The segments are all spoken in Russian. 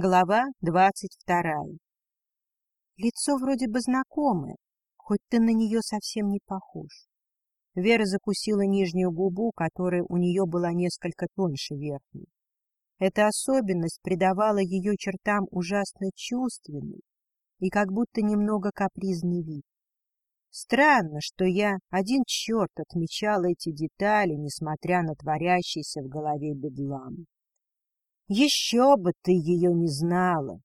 Глава двадцать вторая. Лицо вроде бы знакомое, хоть ты на нее совсем не похож. Вера закусила нижнюю губу, которая у нее была несколько тоньше верхней. Эта особенность придавала ее чертам ужасно чувственный и как будто немного капризный вид. Странно, что я один черт отмечал эти детали, несмотря на творящийся в голове бедлам. Еще бы ты ее не знала!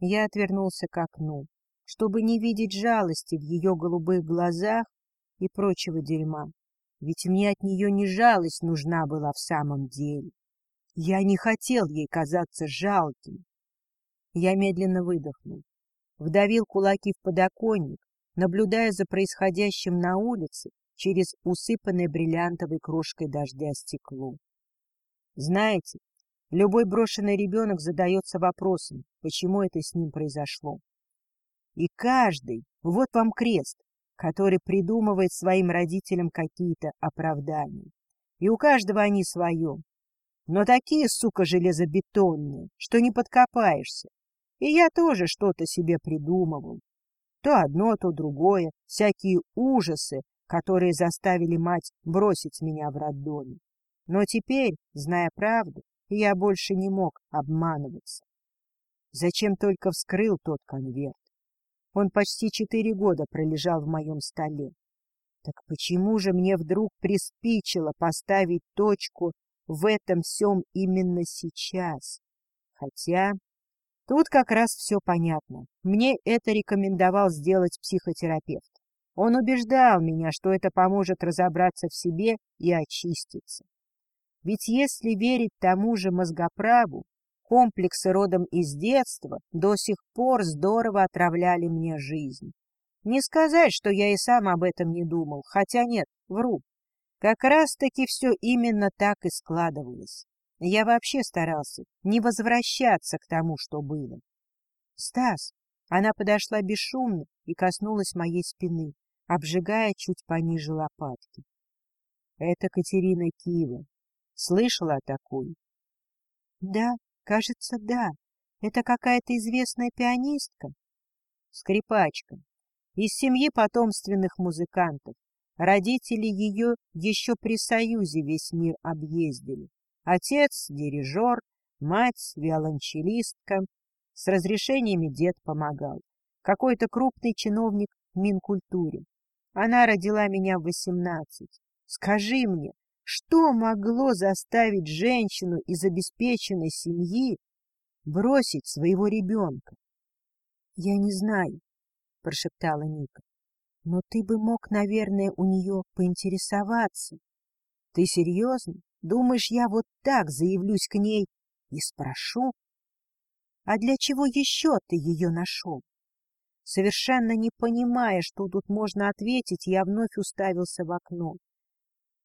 Я отвернулся к окну, чтобы не видеть жалости в ее голубых глазах и прочего дерьма. Ведь мне от нее не жалость нужна была в самом деле. Я не хотел ей казаться жалким. Я медленно выдохнул, вдавил кулаки в подоконник, наблюдая за происходящим на улице через усыпанное бриллиантовой крошкой дождя стекло. Знаете, Любой брошенный ребенок задается вопросом, почему это с ним произошло. И каждый, вот вам крест, который придумывает своим родителям какие-то оправдания. И у каждого они свое. Но такие, сука, железобетонные, что не подкопаешься. И я тоже что-то себе придумывал. То одно, то другое, всякие ужасы, которые заставили мать бросить меня в роддоме. Но теперь, зная правду, я больше не мог обманываться. Зачем только вскрыл тот конверт? Он почти четыре года пролежал в моем столе. Так почему же мне вдруг приспичило поставить точку в этом всем именно сейчас? Хотя тут как раз все понятно. Мне это рекомендовал сделать психотерапевт. Он убеждал меня, что это поможет разобраться в себе и очиститься. Ведь если верить тому же мозгоправу, комплексы родом из детства до сих пор здорово отравляли мне жизнь. Не сказать, что я и сам об этом не думал, хотя нет, вру. Как раз-таки все именно так и складывалось. Я вообще старался не возвращаться к тому, что было. «Стас!» Она подошла бесшумно и коснулась моей спины, обжигая чуть пониже лопатки. Это Катерина Киева, Слышала о такой? Да, кажется, да. Это какая-то известная пианистка. Скрипачка. Из семьи потомственных музыкантов. Родители ее еще при Союзе весь мир объездили. Отец — дирижер, мать — виолончелистка. С разрешениями дед помогал. Какой-то крупный чиновник в Минкультуре. Она родила меня в восемнадцать. Скажи мне, что могло заставить женщину из обеспеченной семьи бросить своего ребенка? — Я не знаю, — прошептала Ника. — Но ты бы мог, наверное, у нее поинтересоваться. — Ты серьезно? Думаешь, я вот так заявлюсь к ней и спрошу? — А для чего еще ты ее нашел? Совершенно не понимая, что тут можно ответить, я вновь уставился в окно.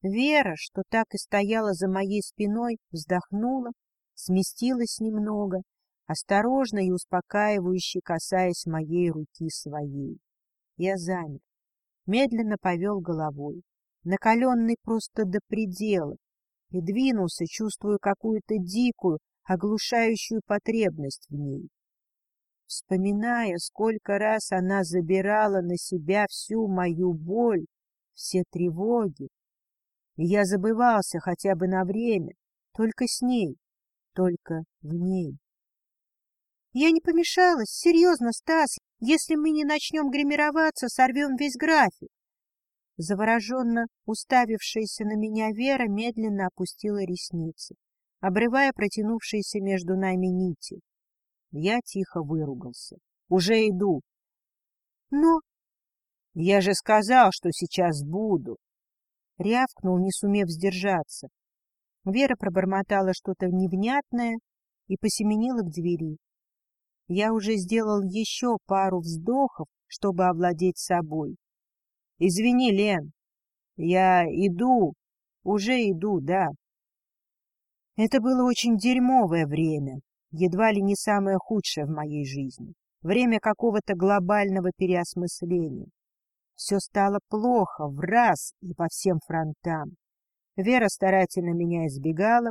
Вера, что так и стояла за моей спиной, вздохнула, сместилась немного, осторожно и успокаивающе касаясь моей руки своей. Я замер, медленно повел головой, накаленный просто до предела, и двинулся, чувствуя какую-то дикую, оглушающую потребность в ней. Вспоминая, сколько раз она забирала на себя всю мою боль, все тревоги, я забывался хотя бы на время, только с ней, только в ней. Я не помешалась, серьезно, Стас, если мы не начнем гримироваться, сорвем весь график. Завороженно уставившаяся на меня Вера медленно опустила ресницы, обрывая протянувшиеся между нами нити. Я тихо выругался. Уже иду. Но... Я же сказал, что сейчас буду. Рявкнул, не сумев сдержаться. Вера пробормотала что-то невнятное и посеменила к двери. Я уже сделал еще пару вздохов, чтобы овладеть собой. — Извини, Лен, я иду, уже иду, да. Это было очень дерьмовое время, едва ли не самое худшее в моей жизни. Время какого-то глобального переосмысления. Все стало плохо, в раз и по всем фронтам. Вера старательно меня избегала,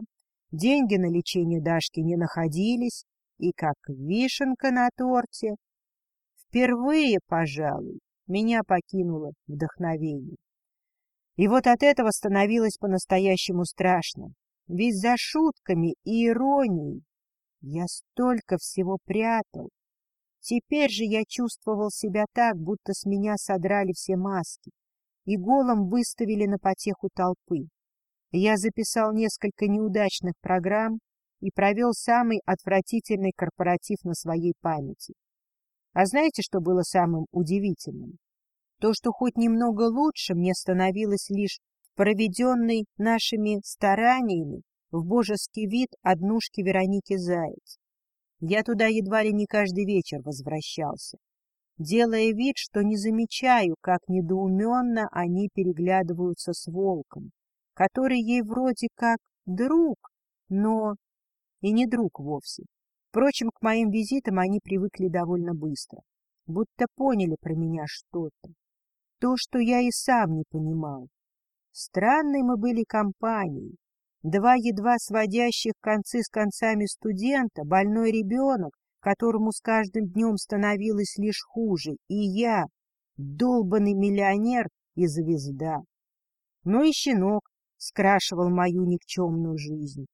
деньги на лечение Дашки не находились, и как вишенка на торте. Впервые, пожалуй, меня покинуло вдохновение. И вот от этого становилось по-настоящему страшно. Ведь за шутками и иронией я столько всего прятал. Теперь же я чувствовал себя так, будто с меня содрали все маски и голом выставили на потеху толпы. Я записал несколько неудачных программ и провел самый отвратительный корпоратив на своей памяти. А знаете, что было самым удивительным? То, что хоть немного лучше мне становилось лишь проведенной нашими стараниями в божеский вид однушки Вероники Заяц. Я туда едва ли не каждый вечер возвращался, делая вид, что не замечаю, как недоуменно они переглядываются с волком, который ей вроде как друг, но и не друг вовсе. Впрочем, к моим визитам они привыкли довольно быстро, будто поняли про меня что-то. То, что я и сам не понимал. Странной мы были компанией. Два едва сводящих концы с концами студента, больной ребенок, которому с каждым днем становилось лишь хуже, и я, долбанный миллионер и звезда. Ну и щенок скрашивал мою никчемную жизнь.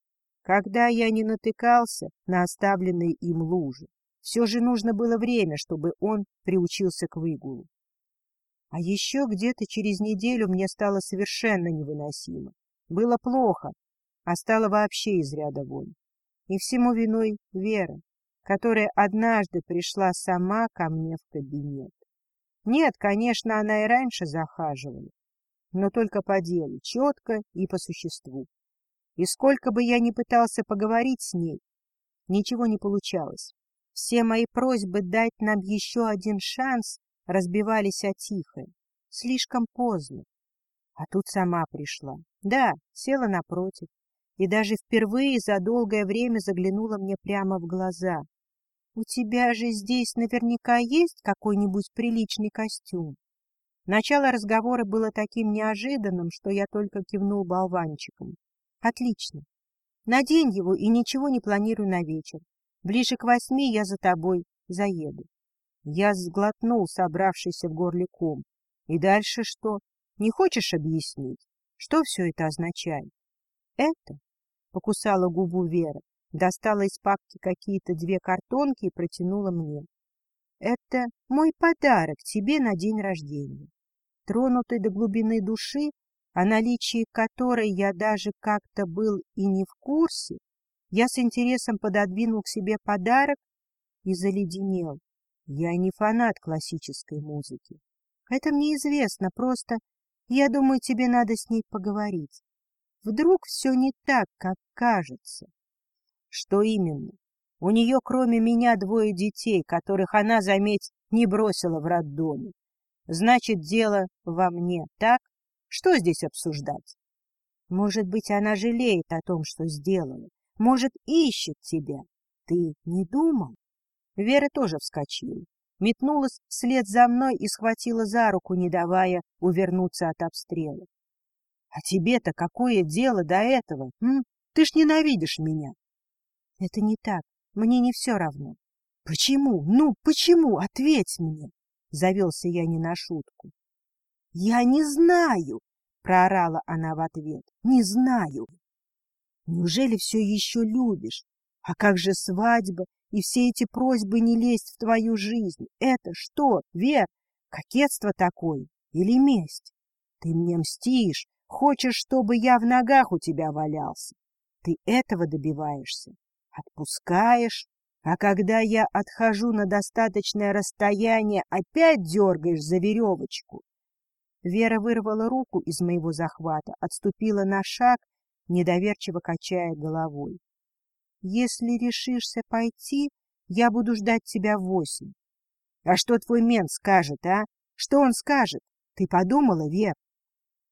Когда я не натыкался на оставленные им лужи, все же нужно было время, чтобы он приучился к выгулу. А еще где-то через неделю мне стало совершенно невыносимо. Было плохо, а стало вообще из ряда вон. И всему виной Вера, которая однажды пришла сама ко мне в кабинет. Нет, конечно, она и раньше захаживала, но только по делу, четко и по существу. И сколько бы я ни пытался поговорить с ней, ничего не получалось. Все мои просьбы дать нам еще один шанс разбивались о тихое. Слишком поздно. А тут сама пришла. Да, села напротив. И даже впервые за долгое время заглянула мне прямо в глаза. «У тебя же здесь наверняка есть какой-нибудь приличный костюм?» Начало разговора было таким неожиданным, что я только кивнул болванчиком. «Отлично. Надень его и ничего не планирую на вечер. Ближе к восьми я за тобой заеду. Я сглотнул собравшийся в горле ком. И дальше что? Не хочешь объяснить? Что все это означает? Это? Покусала губу Вера, достала из папки какие-то две картонки и протянула мне. Это мой подарок тебе на день рождения. Тронутый до глубины души, о наличии которой я даже как-то был и не в курсе, я с интересом пододвинул к себе подарок и заледенел. Я не фанат классической музыки. Это мне известно, просто я думаю, тебе надо с ней поговорить. Вдруг все не так, как кажется. Что именно? У нее, кроме меня, двое детей, которых она, заметь, не бросила в роддоме. Значит, дело во мне, так? Что здесь обсуждать? Может быть, она жалеет о том, что сделала. Может, ищет тебя. Ты не думал? Вера тоже вскочила, метнулась вслед за мной и схватила за руку, не давая увернуться от обстрела. — А тебе-то какое дело до этого? М? Ты ж ненавидишь меня. — Это не так. Мне не все равно. — Почему? Ну, почему? Ответь мне. Завелся я не на шутку. — Я не знаю, — проорала она в ответ. — Не знаю. Неужели все еще любишь? А как же свадьба и все эти просьбы не лезть в твою жизнь? Это что, Вер, кокетство такое или месть? Ты мне мстишь, хочешь, чтобы я в ногах у тебя валялся. Ты этого добиваешься, отпускаешь, а когда я отхожу на достаточное расстояние, опять дергаешь за веревочку. Вера вырвала руку из моего захвата, отступила на шаг, недоверчиво качая головой. Если решишься пойти, я буду ждать тебя в восемь. А что твой мент скажет, а? Что он скажет? Ты подумала, Вер?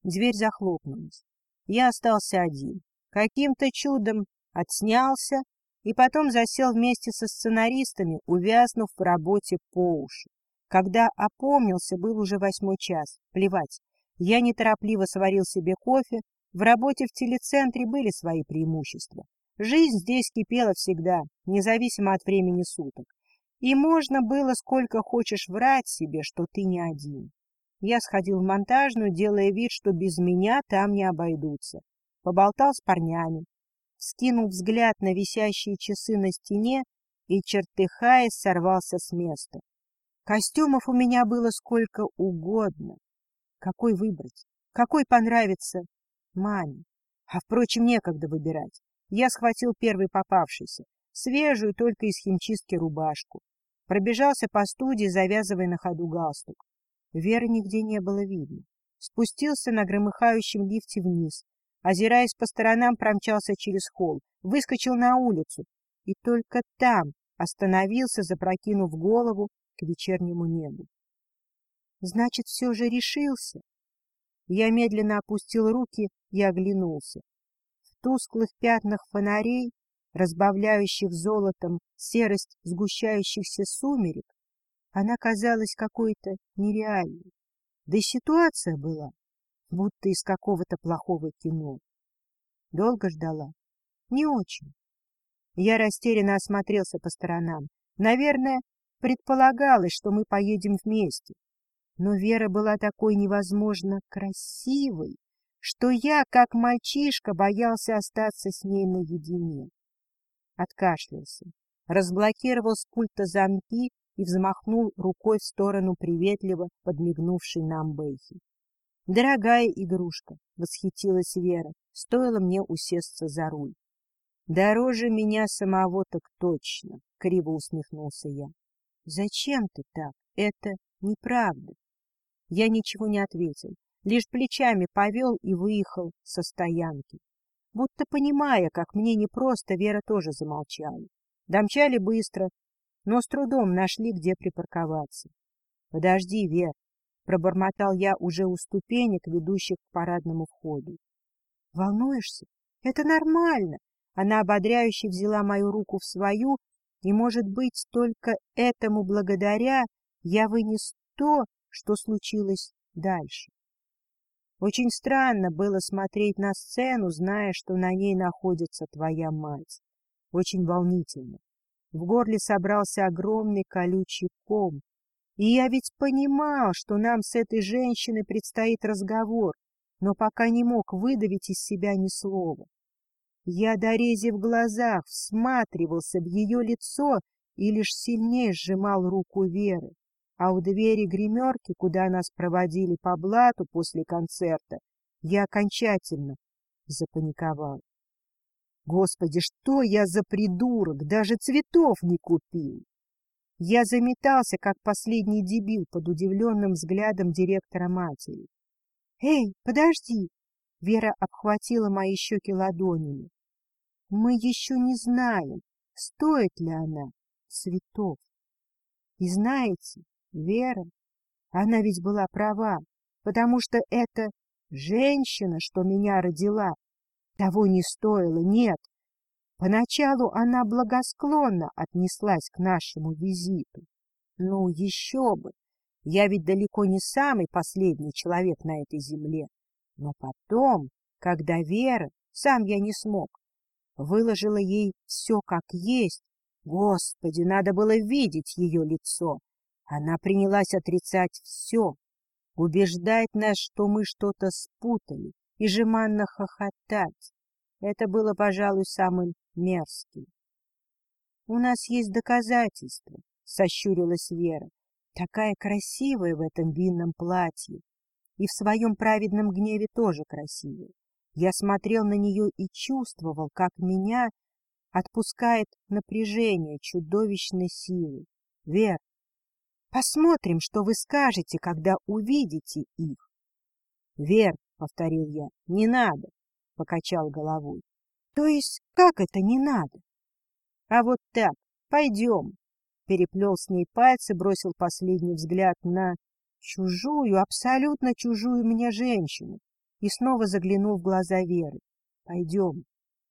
Дверь захлопнулась. Я остался один. Каким-то чудом отснялся и потом засел вместе со сценаристами, увязнув в работе по уши. Когда опомнился, был уже восьмой час. Плевать. Я неторопливо сварил себе кофе. В работе в телецентре были свои преимущества. Жизнь здесь кипела всегда, независимо от времени суток. И можно было сколько хочешь врать себе, что ты не один. Я сходил в монтажную, делая вид, что без меня там не обойдутся. Поболтал с парнями, скинул взгляд на висящие часы на стене и, чертыхаясь, сорвался с места. Костюмов у меня было сколько угодно. Какой выбрать? Какой понравится маме? А, впрочем, некогда выбирать. Я схватил первый попавшийся, свежую только из химчистки рубашку. Пробежался по студии, завязывая на ходу галстук. Веры нигде не было видно. Спустился на громыхающем лифте вниз. Озираясь по сторонам, промчался через холл, выскочил на улицу. И только там остановился, запрокинув голову к вечернему небу. Значит, все же решился. Я медленно опустил руки и оглянулся. В тусклых пятнах фонарей, разбавляющих золотом серость сгущающихся сумерек, она казалась какой-то нереальной. Да и ситуация была, будто из какого-то плохого кино. Долго ждала? Не очень. Я растерянно осмотрелся по сторонам. Наверное, предполагалось, что мы поедем вместе. Но Вера была такой невозможно красивой, что я, как мальчишка, боялся остаться с ней наедине. Откашлялся, разблокировал с пульта замки и взмахнул рукой в сторону приветливо подмигнувшей нам Бэйхи. «Дорогая игрушка!» — восхитилась Вера, стоило мне усесться за руль. «Дороже меня самого так точно!» — криво усмехнулся я. «Зачем ты так? Это неправда!» Я ничего не ответил, лишь плечами повел и выехал со стоянки. Будто понимая, как мне непросто, Вера тоже замолчала. Домчали быстро, но с трудом нашли, где припарковаться. — Подожди, Вер, — пробормотал я уже у ступенек, ведущих к парадному входу. — Волнуешься? Это нормально. Она ободряюще взяла мою руку в свою, и, может быть, только этому благодаря я вынес то, что случилось дальше. Очень странно было смотреть на сцену, зная, что на ней находится твоя мать. Очень волнительно. В горле собрался огромный колючий ком. И я ведь понимал, что нам с этой женщиной предстоит разговор, но пока не мог выдавить из себя ни слова. Я, дорезив глазах, всматривался в ее лицо и лишь сильнее сжимал руку Веры а у двери гримерки, куда нас проводили по блату после концерта, я окончательно запаниковал. Господи, что я за придурок, даже цветов не купил! Я заметался, как последний дебил под удивленным взглядом директора матери. — Эй, подожди! — Вера обхватила мои щеки ладонями. — Мы еще не знаем, стоит ли она цветов. И знаете, Вера, она ведь была права, потому что эта женщина, что меня родила, того не стоило, нет. Поначалу она благосклонно отнеслась к нашему визиту. Ну, еще бы! Я ведь далеко не самый последний человек на этой земле. Но потом, когда Вера, сам я не смог, выложила ей все как есть, Господи, надо было видеть ее лицо. Она принялась отрицать все, убеждать нас, что мы что-то спутали, и жеманно хохотать. Это было, пожалуй, самым мерзким. — У нас есть доказательства, — сощурилась Вера, такая красивая в этом винном платье, и в своем праведном гневе тоже красивая. Я смотрел на нее и чувствовал, как меня отпускает напряжение чудовищной силы. — Вер, Посмотрим, что вы скажете, когда увидите их. — Вер, — повторил я, — не надо, — покачал головой. — То есть как это не надо? — А вот так, пойдем. Переплел с ней пальцы, бросил последний взгляд на чужую, абсолютно чужую мне женщину и снова заглянул в глаза Веры. — Пойдем.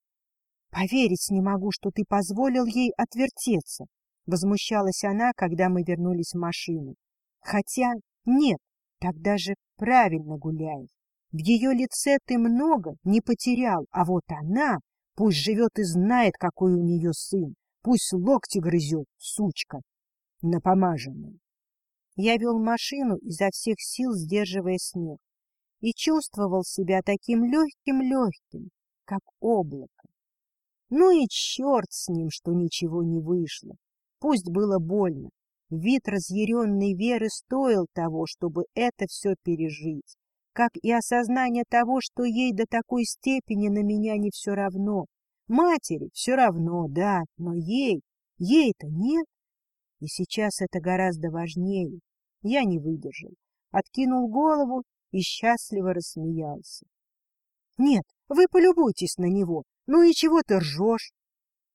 — Поверить не могу, что ты позволил ей отвертеться, Возмущалась она, когда мы вернулись в машину. Хотя нет, так даже правильно гуляет. В ее лице ты много не потерял, а вот она Пусть живет и знает, какой у нее сын. Пусть локти грызет, сучка, напомаженная. Я вел машину, изо всех сил сдерживая смех, и чувствовал себя таким легким-легким, как облако. Ну и черт с ним, что ничего не вышло. Пусть было больно. Вид разъяренной Веры стоил того, чтобы это все пережить, как и осознание того, что ей до такой степени на меня не все равно. Матери все равно, да, но ей, ей-то нет. И сейчас это гораздо важнее. Я не выдержал, откинул голову и счастливо рассмеялся. — Нет, вы полюбуйтесь на него. Ну и чего ты ржешь?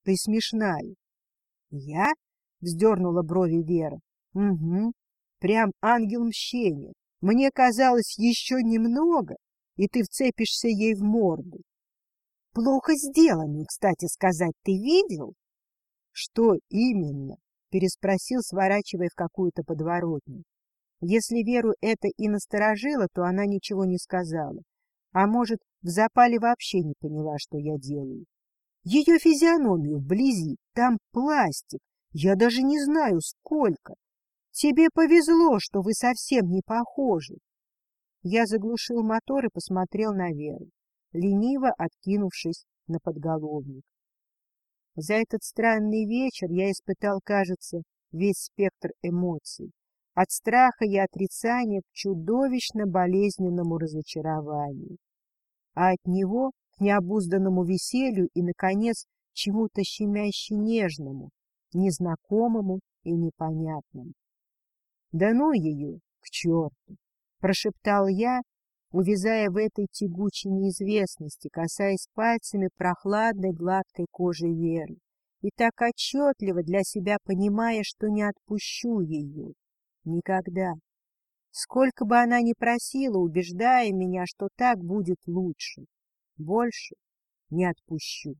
Ты смешная. — Я? — вздернула брови Вера. — Угу, прям ангел мщения. Мне казалось, еще немного, и ты вцепишься ей в морду. — Плохо сделанный, кстати сказать, ты видел? — Что именно? — переспросил, сворачивая в какую-то подворотню. Если Веру это и насторожило, то она ничего не сказала. А может, в запале вообще не поняла, что я делаю. Ее физиономию вблизи, там пластик, я даже не знаю сколько. Тебе повезло, что вы совсем не похожи. Я заглушил мотор и посмотрел на Веру, лениво откинувшись на подголовник. За этот странный вечер я испытал, кажется, весь спектр эмоций. От страха и отрицания к чудовищно болезненному разочарованию. А от него к необузданному веселью и, наконец, чему-то щемяще нежному, незнакомому и непонятному. — Да ну ее, к черту! — прошептал я, увязая в этой тягучей неизвестности, касаясь пальцами прохладной гладкой кожи Веры, и так отчетливо для себя понимая, что не отпущу ее. Никогда. Сколько бы она ни просила, убеждая меня, что так будет лучше, больше не отпущу.